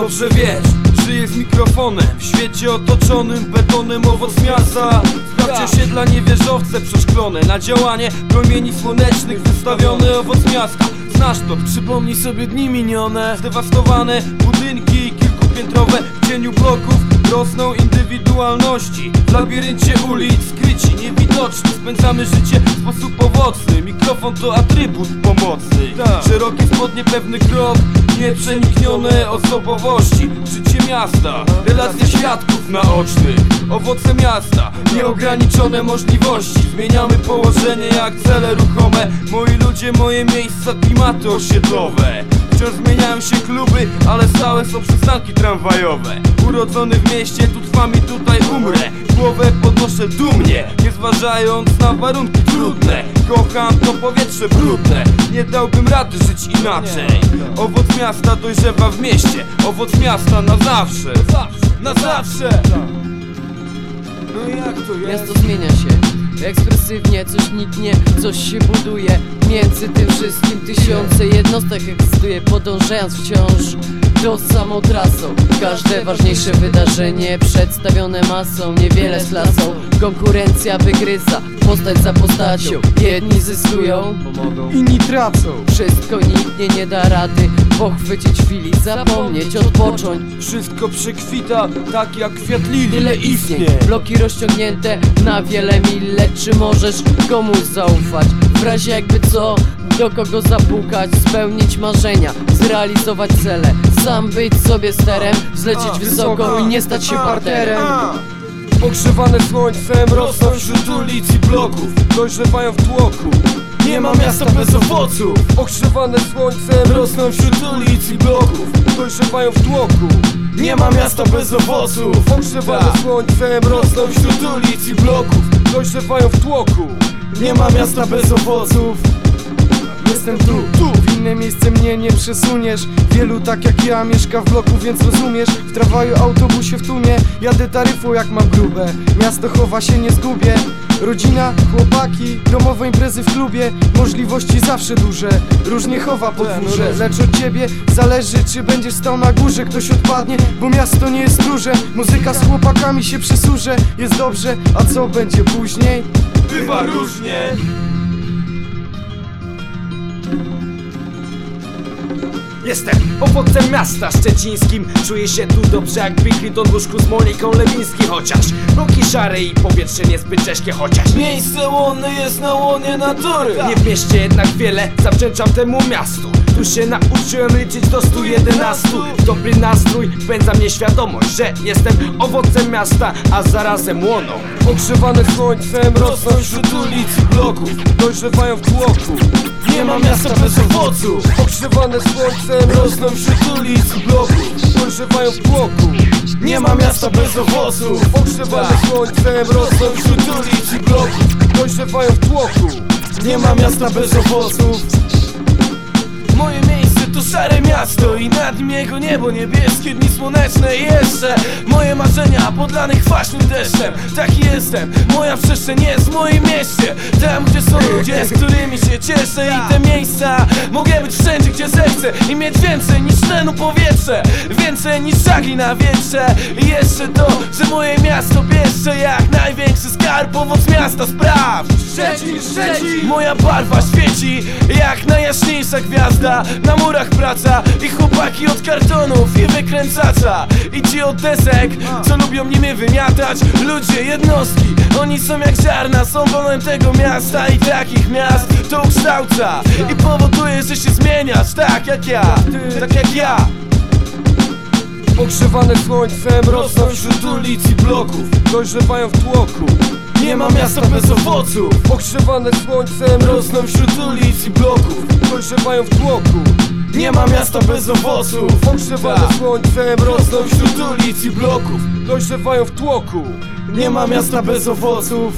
Dobrze wiesz, żyję z mikrofonem. W świecie otoczonym betonem owoc miasta. Sprawdź osiedla niewieżowce przeszklone. Na działanie promieni słonecznych wystawiony owoc miasta. Znasz to, przypomnij sobie dni minione. Zdewastowane budynki kilkupiętrowe W cieniu bloków rosną indywidualności. W labiryncie ulic skryci, niewidoczni. Spędzamy życie w sposób owocny. Mikrofon to atrybut pomocny. Szerokie spodnie, pewny krok Nieprzeniknione osobowości. Życie miasta, relacje świadków naocznych. Owoce miasta, nieograniczone możliwości. Zmieniamy położenie jak cele ruchome. Moi ludzie, moje miejsca, klimaty osiedlowe Wciąż zmieniają się kluby, ale stałe są przystanki tramwajowe. Urodzony w mieście, tu trwam tutaj umrę. Głowę podnoszę dumnie, nie zważając na warunki trudne. Kocham to powietrze brudne, nie dałbym rady żyć inaczej. Owoc miasta dojrzewa w mieście, owoc miasta na zawsze. Na zawsze! No jak to jest? Miasto zmienia się. Ekspresywnie, coś niknie, coś się buduje. Między tym wszystkim tysiące jednostek eksistuje Podążając wciąż do samą trasą Każde ważniejsze wydarzenie przedstawione masą Niewiele z klasą, konkurencja wygryza Postać za postacią, jedni zyskują Inni tracą. Wszystko nikt nie, nie da rady Pochwycić chwili, zapomnieć, odpocząć. Wszystko przekwita, tak jak kwiat lilii Tyle istnień, bloki rozciągnięte na wiele mil. Lecz czy możesz komuś zaufać? W razie jakby co, do kogo zapukać Spełnić marzenia, zrealizować cele. Sam być sobie sterem, zlecieć wysoko i nie stać się parterem Ogrzewane słońcem rosną wśród ulic i bloków Dojrzewają w tłoku Nie ma miasta bez owoców. Ogrzewane słońcem rosną wśród ulic i bloków. Dojrzewają w tłoku. Nie ma miasta bez owoców. Ogrzewane słońcem rosną wśród ulic i bloków. Dojrzewają w tłoku. Nie ma miasta bez owoców. Jestem tu, tu inne miejsce mnie nie przesuniesz. Wielu tak jak ja mieszka w bloku, więc rozumiesz. W tramwaju, autobusie, w tłumie Jadę taryfą jak mam grube. Miasto chowa się, nie zgubię. Rodzina, chłopaki, domowe imprezy w klubie. Możliwości zawsze duże. Różnie chowa podwórze. Lecz od ciebie zależy czy będziesz stał na górze. Ktoś odpadnie, bo miasto nie jest duże. Muzyka z chłopakami się przysłuży Jest dobrze, a co będzie później? Bywa różnie Jestem owocem miasta szczecińskim. Czuję się tu dobrze jak Bill Clinton w łóżku z Moniką Lewiński Chociaż bloki szare i powietrze niezbyt ciężkie Chociaż Miejsce łonne jest na łonie natury. Nie w mieście jednak wiele Zawdzięczam temu miastu Tu się nauczyłem liczyć do 111 Dobry nastrój wpędza mnie świadomość Że jestem owocem miasta, a zarazem łoną. Ogrzewane słońcem rosną wśród ulic i bloków. Dojrzewają w tłoku. Nie ma miasta bez owoców Ogrzewane słońcem rosną wśród ulic i bloków. Dojrzewają w tłoku. Nie ma miasta bez owoców Ogrzewane słońcem rosną wśród ulic i bloków. Dojrzewają w tłoku. Nie ma miasta bez owoców Moje miejsce to szare miasto i nad nim jego niebo niebieskie Dni słoneczne i jeszcze moje marzenia podlane kwaśnym deszczem. Taki jestem, moja przestrzeń jest w moim mieście. Tam gdzie są ludzie, z którymi się cieszę I te miejsca mogę być wszędzie gdzie zechcę I mieć więcej niż tlenu powietrze. Więcej niż żagli na wietrze. I jeszcze to, że moje miasto pieszcze Jak największy skarb owoc miasta sprawdź Szczecin, Szczecin Moja barwa świeci jak najjaśniejsza gwiazda. Na murach praca i chłopaki od kartonów i wykręcacza I ci od desek, co lubią nimi wymiatać. Ludzie, jednostki, oni są jak ziarna Są wolem tego miasta i takich miast. To ukształca I powoduje, że się zmieniasz tak jak ja, tak jak ja Ogrzewane słońcem rosną wśród ulic i bloków. Dojrzewają w tłoku. Nie ma miasta bez owoców. Ogrzewane słońcem rosną wśród ulic i bloków. Dojrzewają w tłoku. Nie ma miasta bez owoców. Ogrzewane słońcem rosną wśród ulic i bloków. Dojrzewają w tłoku. Nie ma miasta bez owoców